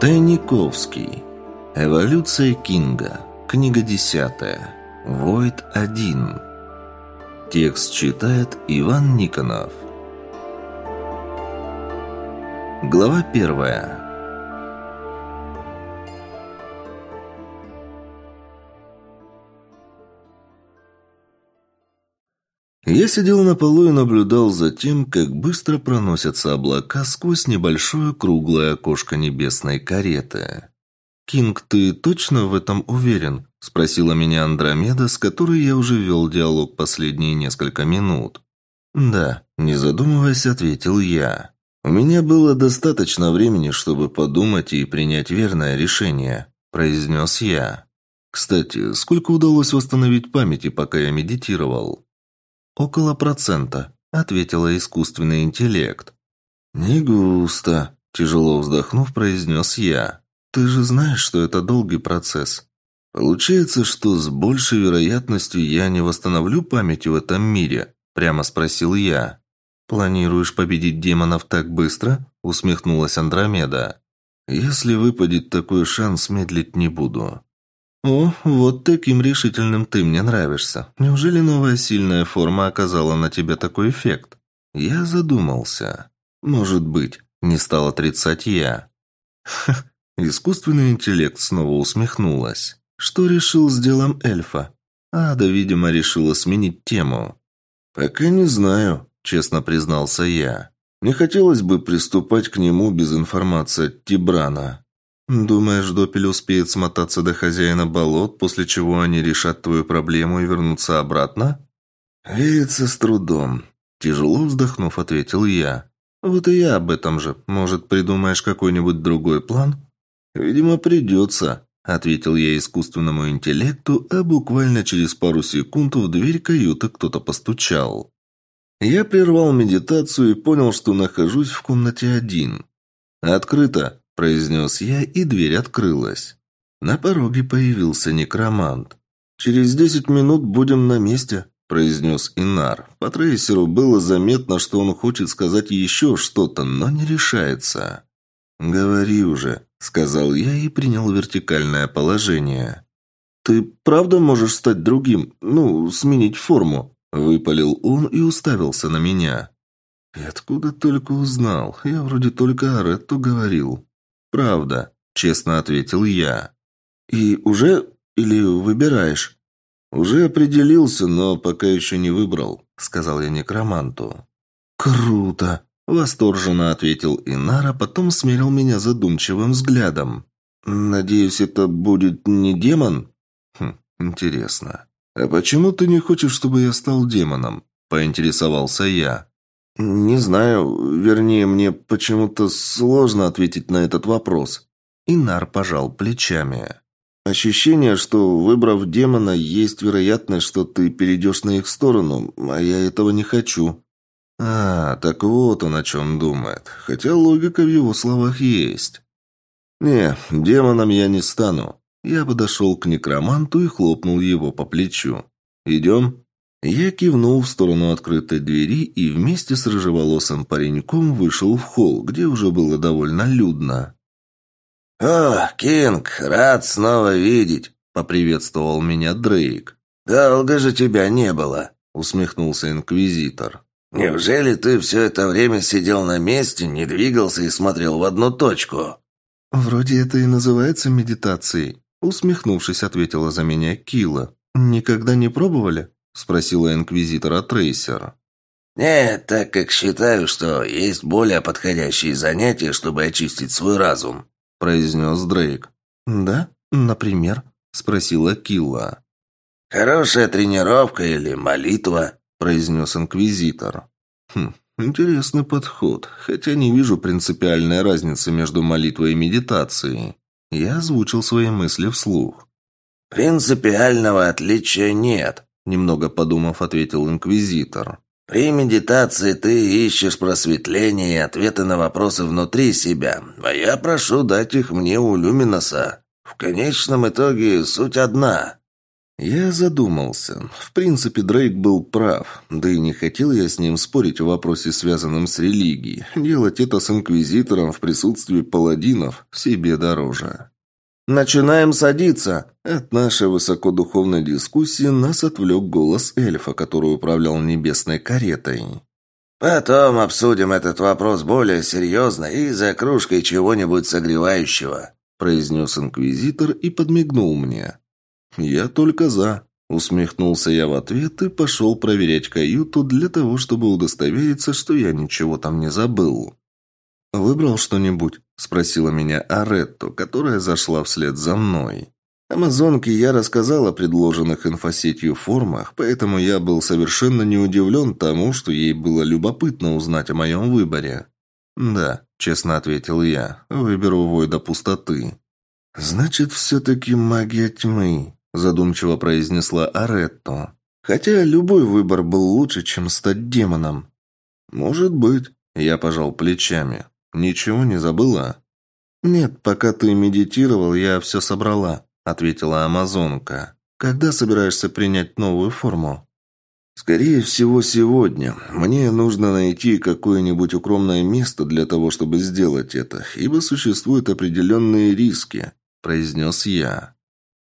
Тайниковский. Эволюция Кинга. Книга десятая. Войд 1. Текст читает Иван Никонов. Глава первая. Я сидел на полу и наблюдал за тем, как быстро проносятся облака сквозь небольшое круглое окошко небесной кареты. «Кинг, ты точно в этом уверен?» – спросила меня Андромеда, с которой я уже вел диалог последние несколько минут. «Да», – не задумываясь, ответил я. «У меня было достаточно времени, чтобы подумать и принять верное решение», – произнес я. «Кстати, сколько удалось восстановить памяти, пока я медитировал?» «Около процента», – ответила искусственный интеллект. «Не густо», – тяжело вздохнув, произнес я. «Ты же знаешь, что это долгий процесс. Получается, что с большей вероятностью я не восстановлю память в этом мире?» – прямо спросил я. «Планируешь победить демонов так быстро?» – усмехнулась Андромеда. «Если выпадет такой шанс, медлить не буду. «О, вот таким решительным ты мне нравишься. Неужели новая сильная форма оказала на тебя такой эффект?» Я задумался. «Может быть», — не стал отрицать я. Ха, искусственный интеллект снова усмехнулась. «Что решил с делом эльфа?» Ада, видимо, решила сменить тему. «Пока не знаю», — честно признался я. «Не хотелось бы приступать к нему без информации от Тибрана». «Думаешь, Допель успеет смотаться до хозяина болот, после чего они решат твою проблему и вернутся обратно?» «Верится с трудом», – тяжело вздохнув, ответил я. «Вот и я об этом же. Может, придумаешь какой-нибудь другой план?» «Видимо, придется», – ответил я искусственному интеллекту, а буквально через пару секунд в дверь каюты кто-то постучал. Я прервал медитацию и понял, что нахожусь в комнате один. «Открыто», произнес я, и дверь открылась. На пороге появился некромант. «Через десять минут будем на месте», – произнес Инар. По трейсеру было заметно, что он хочет сказать еще что-то, но не решается. «Говори уже», – сказал я и принял вертикальное положение. «Ты правда можешь стать другим? Ну, сменить форму?» – выпалил он и уставился на меня. «И откуда только узнал? Я вроде только о говорил». «Правда», – честно ответил я. «И уже или выбираешь?» «Уже определился, но пока еще не выбрал», – сказал я некроманту. «Круто!» – восторженно ответил Инара, потом смерил меня задумчивым взглядом. «Надеюсь, это будет не демон?» «Хм, интересно. А почему ты не хочешь, чтобы я стал демоном?» – поинтересовался я. «Не знаю. Вернее, мне почему-то сложно ответить на этот вопрос». Инар пожал плечами. «Ощущение, что, выбрав демона, есть вероятность, что ты перейдешь на их сторону, а я этого не хочу». «А, так вот он о чем думает. Хотя логика в его словах есть». «Не, демоном я не стану». Я подошел к некроманту и хлопнул его по плечу. «Идем?» Я кивнул в сторону открытой двери и вместе с рыжеволосым пареньком вышел в холл, где уже было довольно людно. «О, Кинг, рад снова видеть!» — поприветствовал меня Дрейк. «Долго же тебя не было!» — усмехнулся инквизитор. «Неужели ты все это время сидел на месте, не двигался и смотрел в одну точку?» «Вроде это и называется медитацией», — усмехнувшись, ответила за меня Кила. «Никогда не пробовали?» Спросила инквизитора Трейсер. «Нет, так как считаю, что есть более подходящие занятия, чтобы очистить свой разум», – произнес Дрейк. «Да? Например?» – спросила Килла. «Хорошая тренировка или молитва», – произнес инквизитор. «Хм, интересный подход, хотя не вижу принципиальной разницы между молитвой и медитацией». Я озвучил свои мысли вслух. «Принципиального отличия нет», Немного подумав, ответил инквизитор. «При медитации ты ищешь просветление и ответы на вопросы внутри себя, а я прошу дать их мне у Люминоса. В конечном итоге суть одна». Я задумался. В принципе, Дрейк был прав. Да и не хотел я с ним спорить в вопросе, связанном с религией. Делать это с Инквизитором в присутствии паладинов себе дороже. «Начинаем садиться!» От нашей высокодуховной дискуссии нас отвлек голос эльфа, который управлял небесной каретой. «Потом обсудим этот вопрос более серьезно и за кружкой чего-нибудь согревающего», произнес инквизитор и подмигнул мне. «Я только за». Усмехнулся я в ответ и пошел проверять каюту для того, чтобы удостовериться, что я ничего там не забыл. «Выбрал что-нибудь?» – спросила меня Аретто, которая зашла вслед за мной. Амазонке я рассказал о предложенных инфосетью формах, поэтому я был совершенно не удивлен тому, что ей было любопытно узнать о моем выборе. «Да», – честно ответил я, – «выберу Войда Пустоты». «Значит, все-таки магия тьмы», задумчиво произнесла Аретто. Хотя любой выбор был лучше, чем стать демоном. Может быть, я пожал плечами. Ничего не забыла? Нет, пока ты медитировал, я все собрала, ответила амазонка. Когда собираешься принять новую форму? Скорее всего, сегодня. Мне нужно найти какое-нибудь укромное место для того, чтобы сделать это, ибо существуют определенные риски, произнес я.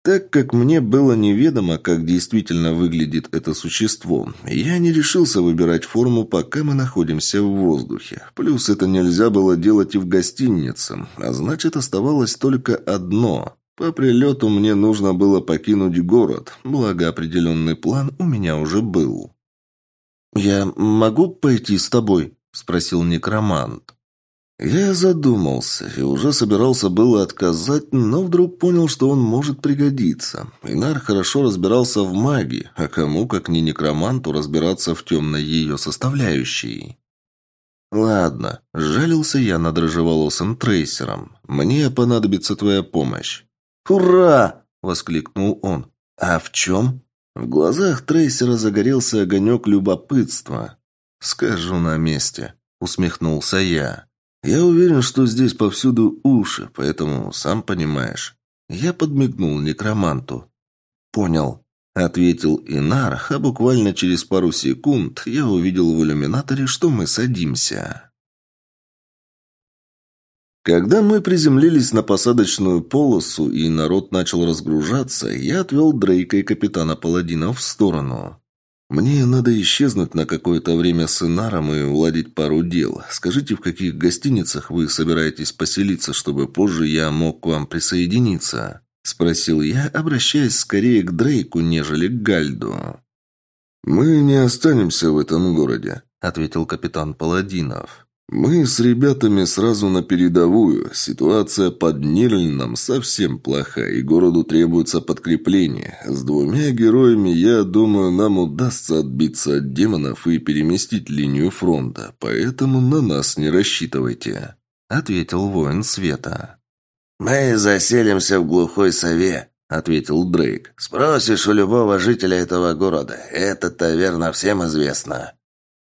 Так как мне было неведомо, как действительно выглядит это существо, я не решился выбирать форму, пока мы находимся в воздухе. Плюс это нельзя было делать и в гостинице, а значит оставалось только одно. По прилету мне нужно было покинуть город, благо определенный план у меня уже был. «Я могу пойти с тобой?» – спросил некромант. Я задумался и уже собирался было отказать, но вдруг понял, что он может пригодиться. Инар хорошо разбирался в магии, а кому, как не некроманту, разбираться в темной ее составляющей. «Ладно», – жалился я над рыжеволосым трейсером. «Мне понадобится твоя помощь». «Ура!» – воскликнул он. «А в чем?» В глазах трейсера загорелся огонек любопытства. «Скажу на месте», – усмехнулся я. «Я уверен, что здесь повсюду уши, поэтому, сам понимаешь». Я подмигнул некроманту. «Понял», — ответил Инар, а буквально через пару секунд я увидел в иллюминаторе, что мы садимся. Когда мы приземлились на посадочную полосу и народ начал разгружаться, я отвел Дрейка и капитана Паладина в сторону. «Мне надо исчезнуть на какое-то время с Инаром и уладить пару дел. Скажите, в каких гостиницах вы собираетесь поселиться, чтобы позже я мог к вам присоединиться?» Спросил я, обращаясь скорее к Дрейку, нежели к Гальду. «Мы не останемся в этом городе», — ответил капитан Паладинов. «Мы с ребятами сразу на передовую. Ситуация под Нирльном совсем плоха, и городу требуется подкрепление. С двумя героями, я думаю, нам удастся отбиться от демонов и переместить линию фронта, поэтому на нас не рассчитывайте», — ответил воин света. «Мы заселимся в глухой сове», — ответил Дрейк. «Спросишь у любого жителя этого города. Это таверна всем известна».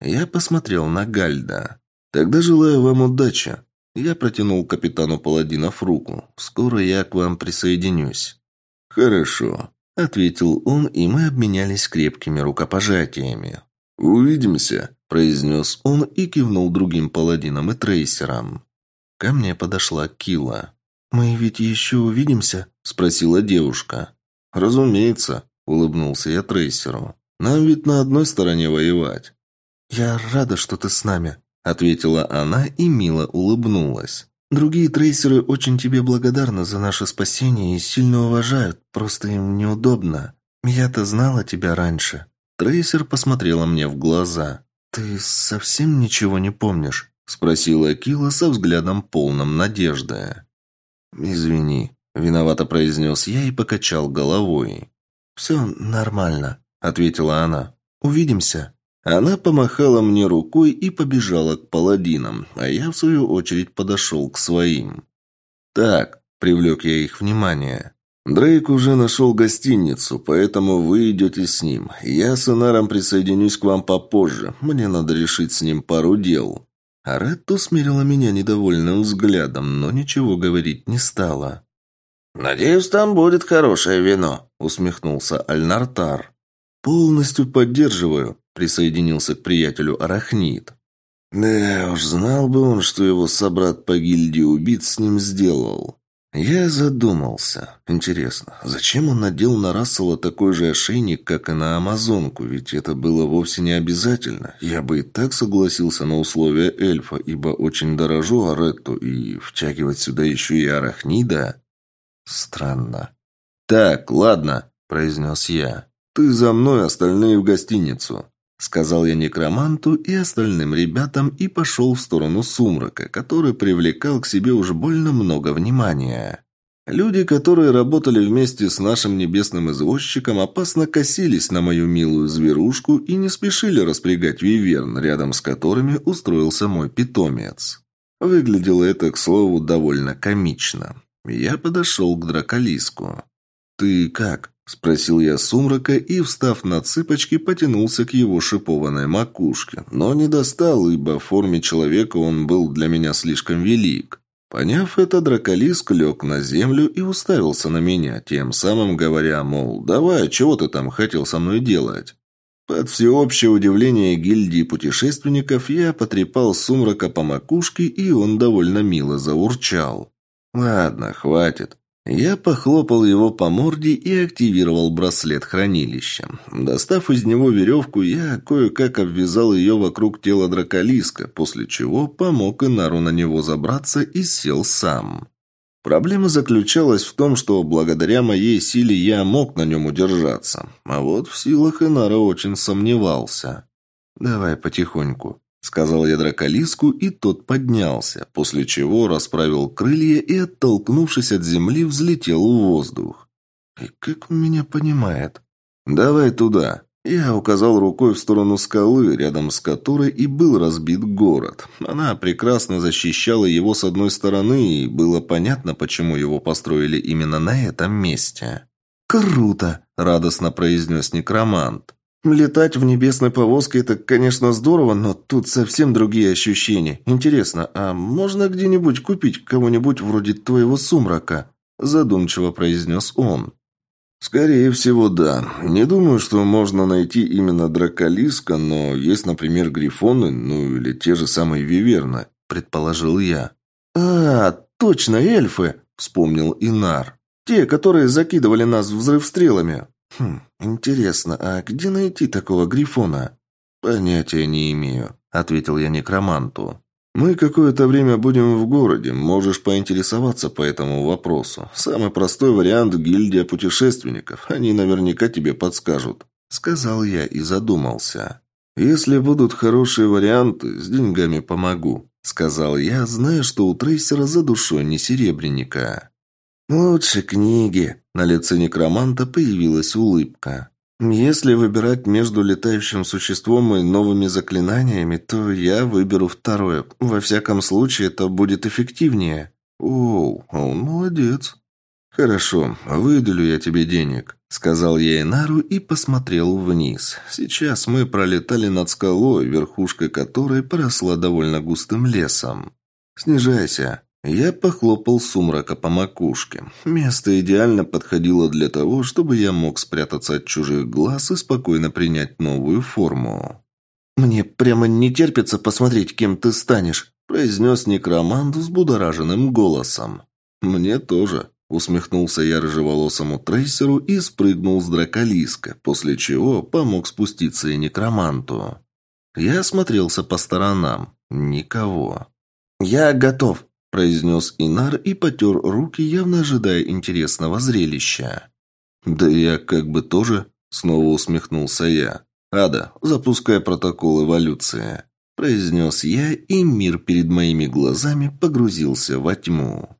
Я посмотрел на Гальда. «Тогда желаю вам удачи». Я протянул капитану Паладинов руку. «Скоро я к вам присоединюсь». «Хорошо», — ответил он, и мы обменялись крепкими рукопожатиями. «Увидимся», — произнес он и кивнул другим паладинам и трейсерам. Ко мне подошла Кила. «Мы ведь еще увидимся?» – спросила девушка. «Разумеется», – улыбнулся я трейсеру. «Нам ведь на одной стороне воевать». «Я рада, что ты с нами», ответила она и мило улыбнулась. Другие трейсеры очень тебе благодарны за наше спасение и сильно уважают, просто им неудобно. Я-то знала тебя раньше. Трейсер посмотрела мне в глаза. Ты совсем ничего не помнишь? спросила Кила со взглядом полным надежды. Извини, виновато произнес я и покачал головой. «Все нормально, ответила она. Увидимся. Она помахала мне рукой и побежала к паладинам, а я, в свою очередь, подошел к своим. «Так», — привлек я их внимание, — «Дрейк уже нашел гостиницу, поэтому вы идете с ним. Я с Инаром присоединюсь к вам попозже, мне надо решить с ним пару дел». А Ретто смирила меня недовольным взглядом, но ничего говорить не стала. «Надеюсь, там будет хорошее вино», — усмехнулся Альнартар. «Полностью поддерживаю», — присоединился к приятелю Арахнит. Да уж, знал бы он, что его собрат по гильдии убит с ним сделал. Я задумался. Интересно, зачем он надел на Рассела такой же ошейник, как и на Амазонку? Ведь это было вовсе не обязательно. Я бы и так согласился на условия эльфа, ибо очень дорожу Аретту, и втягивать сюда еще и Арахнида... Странно. «Так, ладно», — произнес я. «Ты за мной, остальные в гостиницу». Сказал я некроманту и остальным ребятам и пошел в сторону сумрака, который привлекал к себе уже больно много внимания. Люди, которые работали вместе с нашим небесным извозчиком, опасно косились на мою милую зверушку и не спешили распрягать виверн, рядом с которыми устроился мой питомец. Выглядело это, к слову, довольно комично. Я подошел к драколиску. «Ты как?» – спросил я сумрака и, встав на цыпочки, потянулся к его шипованной макушке, но не достал, ибо в форме человека он был для меня слишком велик. Поняв это, драколиск лег на землю и уставился на меня, тем самым говоря, мол, «давай, чего ты там хотел со мной делать?» Под всеобщее удивление гильдии путешественников я потрепал сумрака по макушке, и он довольно мило заурчал. «Ладно, хватит. Я похлопал его по морде и активировал браслет хранилища. Достав из него веревку, я кое-как обвязал ее вокруг тела драколиска, после чего помог Инару на него забраться и сел сам. Проблема заключалась в том, что благодаря моей силе я мог на нем удержаться, а вот в силах Инара очень сомневался. «Давай потихоньку», Сказал я драколиску, и тот поднялся, после чего расправил крылья и, оттолкнувшись от земли, взлетел в воздух. И как он меня понимает? «Давай туда». Я указал рукой в сторону скалы, рядом с которой и был разбит город. Она прекрасно защищала его с одной стороны, и было понятно, почему его построили именно на этом месте. «Круто!» – радостно произнес некромант. Летать в небесной повозке – это, конечно, здорово, но тут совсем другие ощущения. Интересно, а можно где-нибудь купить кого-нибудь вроде твоего сумрака?» – задумчиво произнес он. «Скорее всего, да. Не думаю, что можно найти именно драколиска, но есть, например, грифоны, ну или те же самые виверны», – предположил я. «А, точно, эльфы!» – вспомнил Инар. «Те, которые закидывали нас взрыв стрелами. «Хм, интересно, а где найти такого грифона?» «Понятия не имею», — ответил я некроманту. «Мы какое-то время будем в городе, можешь поинтересоваться по этому вопросу. Самый простой вариант – гильдия путешественников, они наверняка тебе подскажут», – сказал я и задумался. «Если будут хорошие варианты, с деньгами помогу», – сказал я, зная, что у трейсера за душой не серебряника. «Лучше книги», на лице некроманта появилась улыбка. «Если выбирать между летающим существом и новыми заклинаниями, то я выберу второе. Во всяком случае, это будет эффективнее». «Оу, он молодец». «Хорошо, выделю я тебе денег», — сказал я Инару и посмотрел вниз. Сейчас мы пролетали над скалой, верхушка которой поросла довольно густым лесом. «Снижайся», я похлопал сумрака по макушке. Место идеально подходило для того, чтобы я мог спрятаться от чужих глаз и спокойно принять новую форму. «Мне прямо не терпится посмотреть, кем ты станешь», – произнес некромант с будораженным голосом. «Мне тоже», – усмехнулся я рыжеволосому трейсеру и спрыгнул с драколиска, после чего помог спуститься и некроманту. Я осмотрелся по сторонам. Никого. «Я готов», – произнес Инар и потер руки, явно ожидая интересного зрелища. «Да я как бы тоже», – снова усмехнулся я. «Ада, запускай протокол эволюции», – произнес я, и мир перед моими глазами погрузился во тьму.